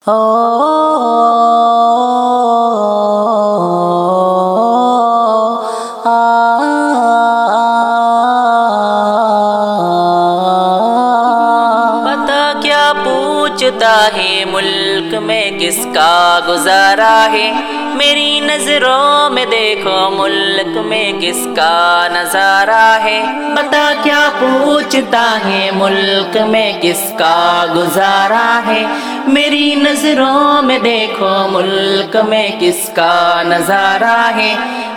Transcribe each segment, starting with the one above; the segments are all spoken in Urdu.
پتا کیا پوچھتا ہے ملک میں کس کا گزارا ہے؟ میری نظروں میں دیکھو ملک میں کس کا نظارہ ہے۔ پتا کیا پوچھتا ہے ملک میں کس کا گزارا ہے؟ میری نظروں میں دیکھو ملک میں کس کا نظارہ ہے۔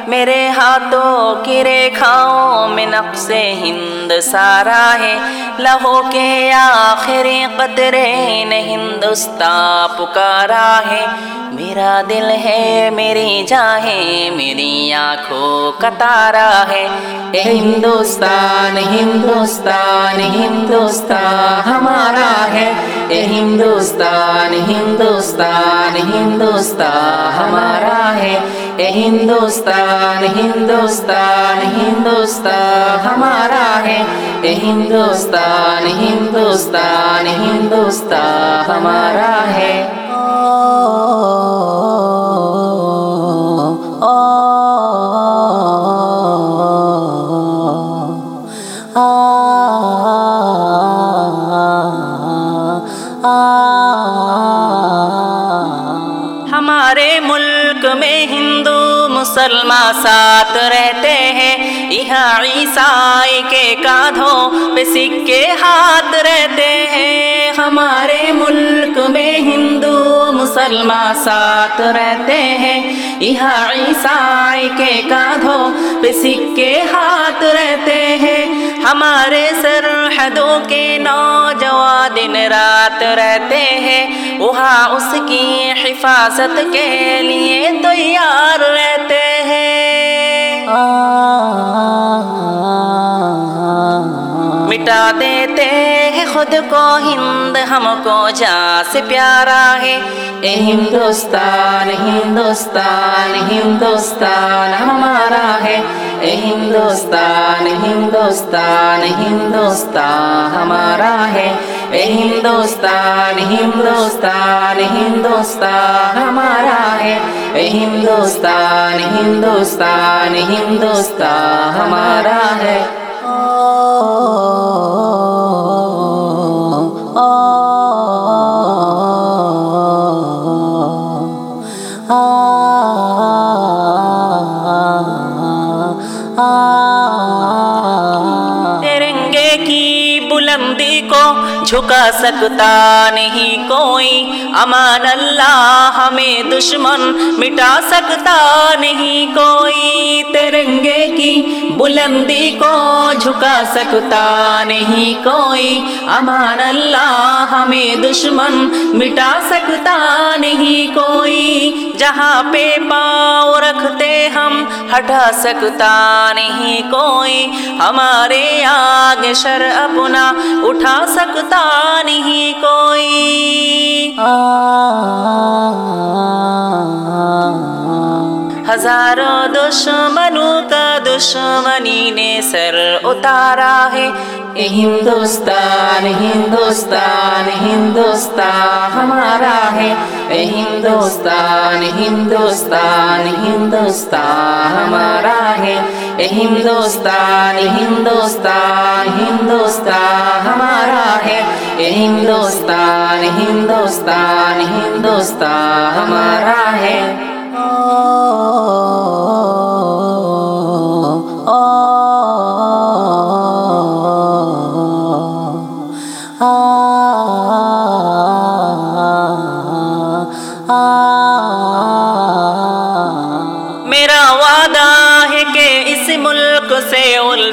میرے ہاتھوں کی ریکھاؤں میں نقص ہند سارا ہے۔ لہو کے آخری قطرے نے ہندوستان پکارا ہے۔ میرا دل ہے، میری جاہیں میری آنکھوں کا تارا ہے۔ اے ہندوستان ہندوستان ہندوستان ہمارا ہے۔ اے ہندوستان ہندوستان ہندوستان ہمارا ہے۔ اے ہندوستان ہندوستان ہندوستان ہمارا ہے۔ اے ہندوستان ہندوستان ہندوستان ہمارا ہے۔ ہمارے ملک میں ہندو مسلمان ساتھ رہتے ہیں۔ یہاں عیسائی کے کاندھوں پہ سکے ہاتھ رہتے ہیں۔ ہمارے ملک میں ہندو مسلمان ساتھ رہتے ہیں۔ یہاں عیسائی کے کاندھوں پہ سکے ہاتھ رہتے ہیں۔ ہمارے سرحدوں کے نوجوان دن رات رہتے ہیں، وہاں اس کی حفاظت کے لیے تیار رہتے ہیں۔ مٹا دیتے ہیں خود کو ہند ہم کو جا سے پیارا ہے۔ اے ہندوستان ہندوستان ہندوستان ہمارا ہے۔ اے ہندوستان ہندوستان ہندوستان ہمارا ہے۔ اے ہندوستان ہندوستان ہندوستان ہمارا ہے۔ اے ہندوستان ہندوستان ہندوستان ہمارا ہے۔ کی کو جھکا سکتا نہیں کوئی۔ امان اللہ ہمیں دشمن مٹا سکتا نہیں کوئی۔ ترنگے کی بلندی کو جھکا سکتا نہیں کوئی امان اللہ ہمیں دشمن مٹا سکتا نہیں کوئی جہاں پہ پاؤں رکھتے ہم ہٹا سکتا نہیں کوئی ہمارے آگے شر اپنا اٹھا سکتا نہیں کوئی ہزاروں دشمنوں کا دشمنی نے سر اتارا ہے۔ ہندوستان ہندوستان ہندوستان ہمارا ہے۔ ہندوستان ہندوستان ہندوستان ہمارا ہے۔ ہندوستان ہندوستان ہندوستان ہمارا ہے۔ ہندوستان ہندوستان ہندوستان ہمارا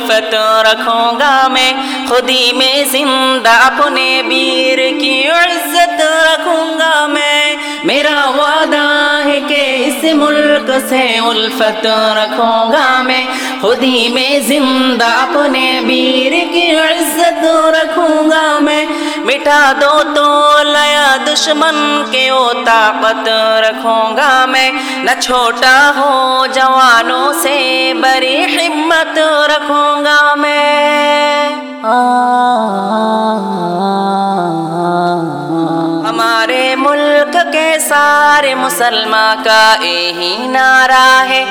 الفت رکھوں گا میں، خودی میں زندہ اپنے بیر کی عزت رکھوں گا میں۔ میرا وعدہ ہے کہ اس ملک سے الفت رکھوں گا میں۔ خودی میں زندہ اپنے بیر کی عزت رکھوں گا میں۔ مٹا دو تو لیا دشمن کے او طاقت رکھوں گا میں۔ نہ چھوٹا ہو جوانوں سے بڑی ہمت رکھوں گا میں۔ ہمارے ملک کے سارے مسلمان کا یہی نعرہ ہے۔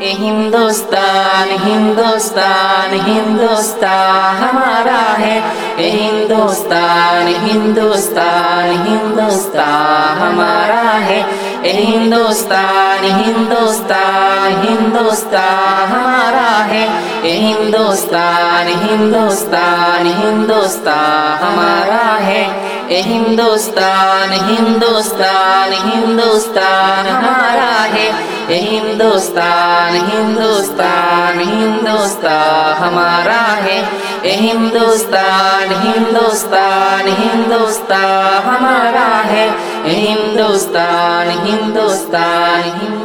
اے ہندوستان ہندوستان ہندوستان ہمارا ہے۔ اے ہندوستان ہندوستان ہندوستان ہمارا ہے۔ اے ہندوستان ہندوستان ہندوستان ہمارا ہے۔ اے ہندوستان ہندوستان ہندوستان ہمارا ہے۔ اے ہندوستان ہندوستان ہندوستان ہمارا ہے۔ ہندوستان ہندوستان ہندوستان ہمارا ہے۔ اے ہندوستان ہندوستان ہندوستان ہمارا ہے۔ ہندوستان ہندوستان ہندوستان